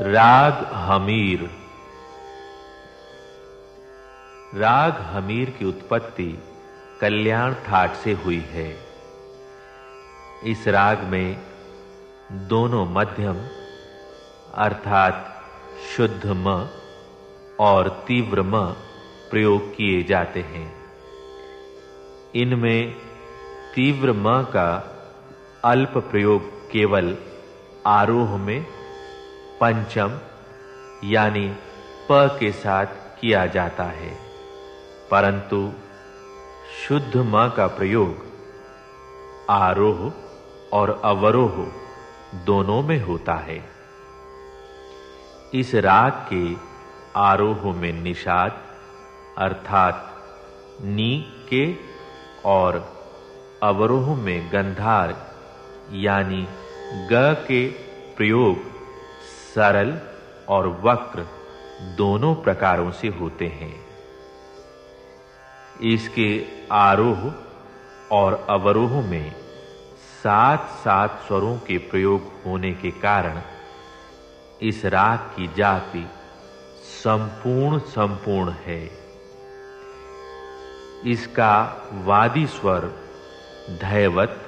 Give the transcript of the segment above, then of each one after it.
राग हमीर। राग हमीर की उत्पत्ति कल्याण ठाट से हुई है। इस राग में दोनों मध्यम, अर्थात शुद्ध म और तीव्र म प्रयोग किए जाते हैं। इनमें तीव्र म का अल्प प्रयोग केवल आरोह में पंचम, यानी प के साथ किया जाता है। परंतु शुद्ध म का प्रयोग आरोह और अवरोह दोनों में होता है। इस राग के आरोह में निषाद अर्थात नी के और अवरोह में गंधार, यानी ग के प्रयोग सरल और वक्र दोनों प्रकारों से होते हैं। इसके आरोह और अवरोह में सात सात स्वरों के प्रयोग होने के कारण इस राग की जाति संपूर्ण संपूर्ण है। इसका वादी स्वर धैवत,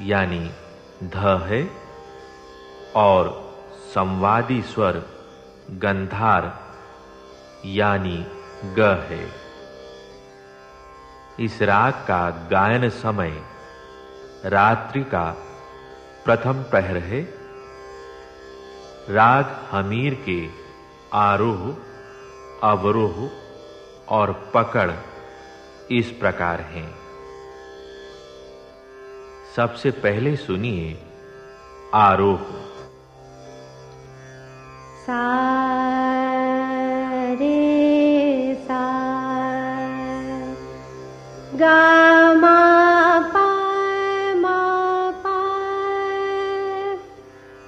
यानी ध है, और संवादी स्वर, गंधार, यानी ग है। इस राग का गायन समय रात्रि का प्रथम प्रहर है। राग हमीर के आरोह, अवरोह और पकड़ इस प्रकार हैं। सबसे पहले सुनिए आरोह। सा गा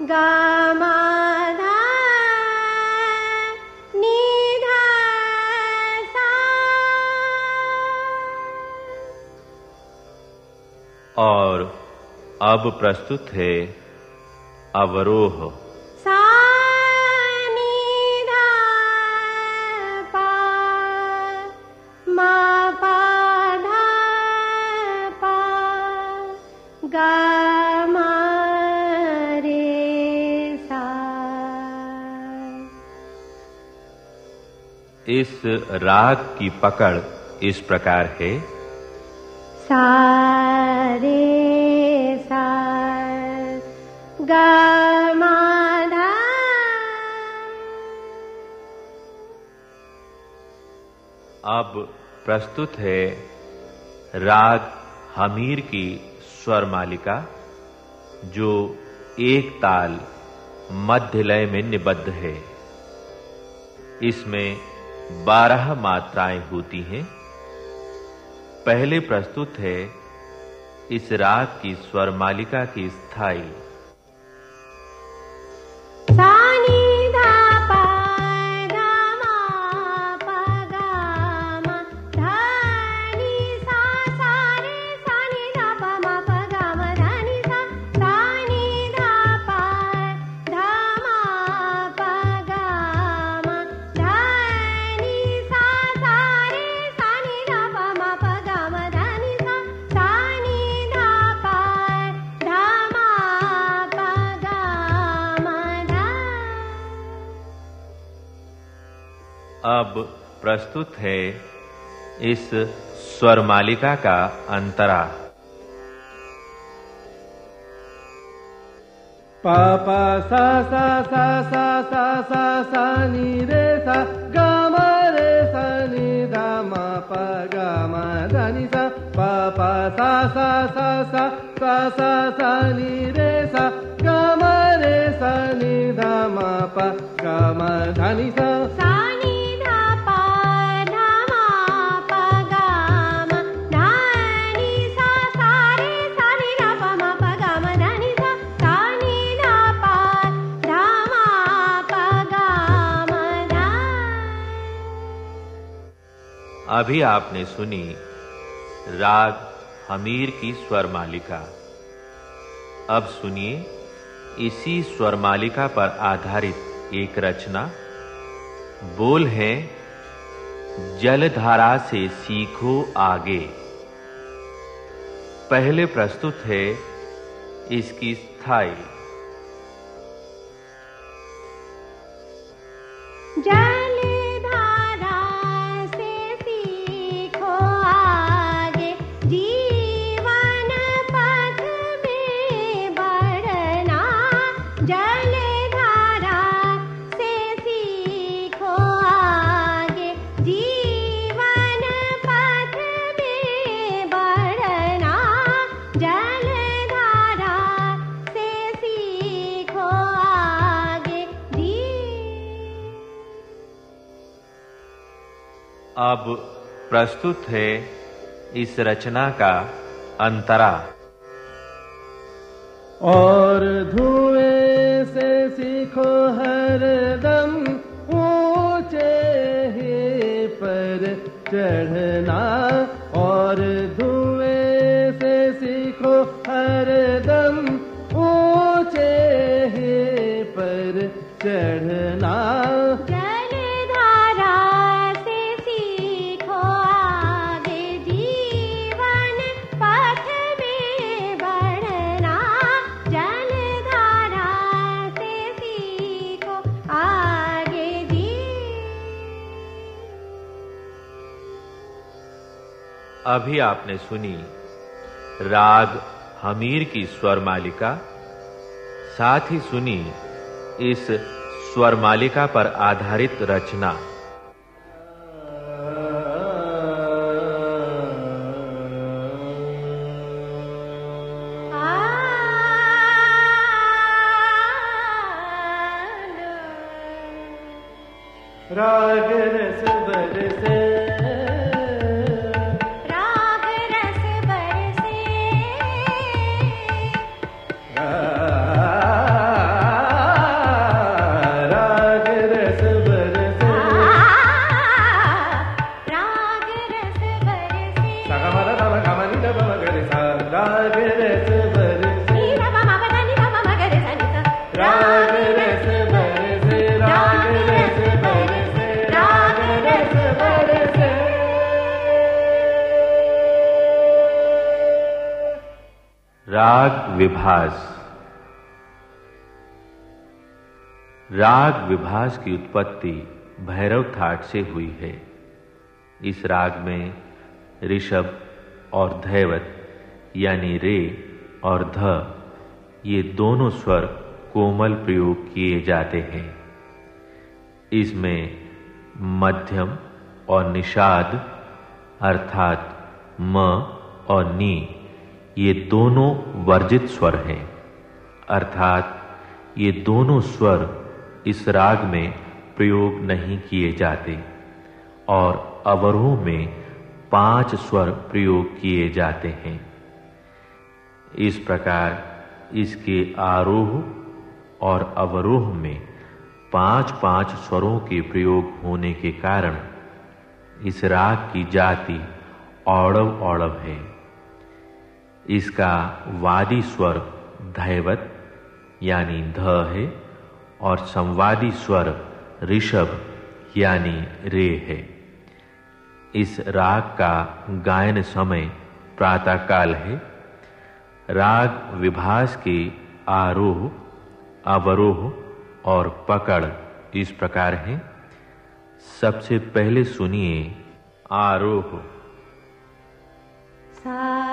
गा मा धा नी धा सा। और अब प्रस्तुत है अवरोह इस राग की पकड़ इस प्रकार है। सा रे सा गा मा धा अब प्रस्तुत है राग हमीर की स्वर मालिका जो एक ताल मध्य लय में निबद्ध है। इसमें बारह मात्राएँ होती हैं। पहले प्रस्तुत है इस राग की स्वर मालिका की स्थायी। प्रस्तुत है इस स्वर मालिका का अंतरा प पा सा सा सा सा सा सा सा नी रे सा गा मा रे सा नी दा मा पा गा मा दा नी सा पा पा सा सा सा सा सा सा सा नी रे सा गा मा रे सा नी दा मा पा गा मा धा नी सा अभी आपने सुनी राग हमीर की स्वर मालिका। अब सुनिए इसी स्वर मालिका पर आधारित एक रचना। बोल है, जलधारा से सीखो आगे। पहले प्रस्तुत है इसकी स्थायी। अब प्रस्तुत है इस रचना का अंतरा। और धुएँ से सीखो हर दम, ऊँचे ही पर चढ़ना। और धुएँ से सीखो हर दम, ऊँचे ही पर चढ़ना। अभी आपने सुनी राग हमीर की स्वर मालिका, साथ ही सुनी इस स्वर मालिका पर आधारित रचना। राग रस बरसे। राग विभास। राग विभास की उत्पत्ति भैरव थाट से हुई है। इस राग में ऋषभ और धैवत, यानी रे और ध, ये दोनों स्वर कोमल प्रयोग किए जाते हैं। इसमें मध्यम और निषाद, अर्थात म और नी ये दोनों वर्जित स्वर हैं। अर्थात, ये दोनों स्वर इस राग में प्रयोग नहीं किए जाते और अवरोह में पाँच स्वर प्रयोग किए जाते हैं। इस प्रकार इसके आरोह और अवरोह में पाँच पाँच स्वरों के प्रयोग होने के कारण इस राग की जाति औड़व औड़व है। इसका वादी स्वर धैवत, यानी ध है, और संवादी स्वर ऋषभ, यानी रे है। इस राग का गायन समय प्रातःकाल है। राग विभास के आरोह, अवरोह और पकड़ इस प्रकार है। सबसे पहले सुनिए आरोह। सा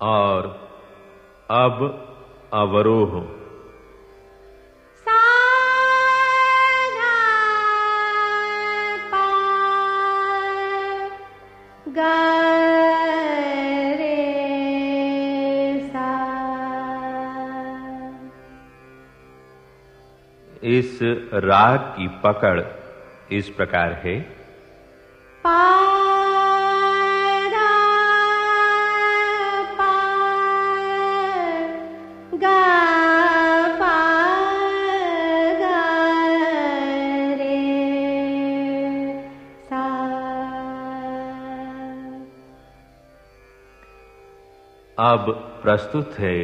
और अब अवरोह इस राग की पकड़ इस प्रकार है। पा पा गा पा गा रे सा। अब प्रस्तुत है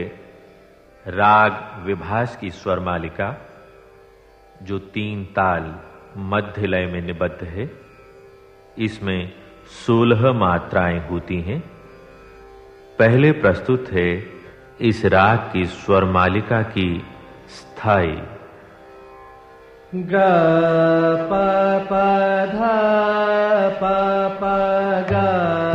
राग विभास की स्वर मालिका। जो तीन ताल मध्य लय में निबद्ध है, इसमें सोलह मात्राएँ होती हैं। पहले प्रस्तुत है इस राग की स्वर मालिका की स्थायी। ग, प प, ध, प प, ग।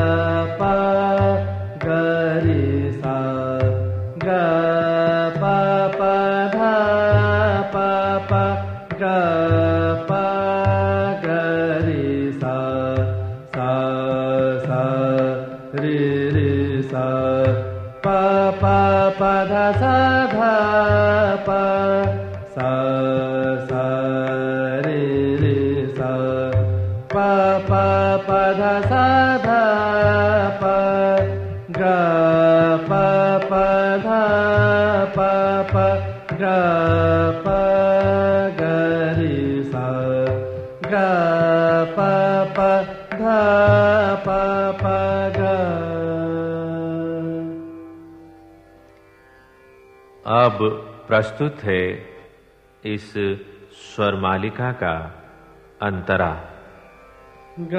ध प प अब प्रस्तुत है इस स्वर मालिका का अंतरा। ग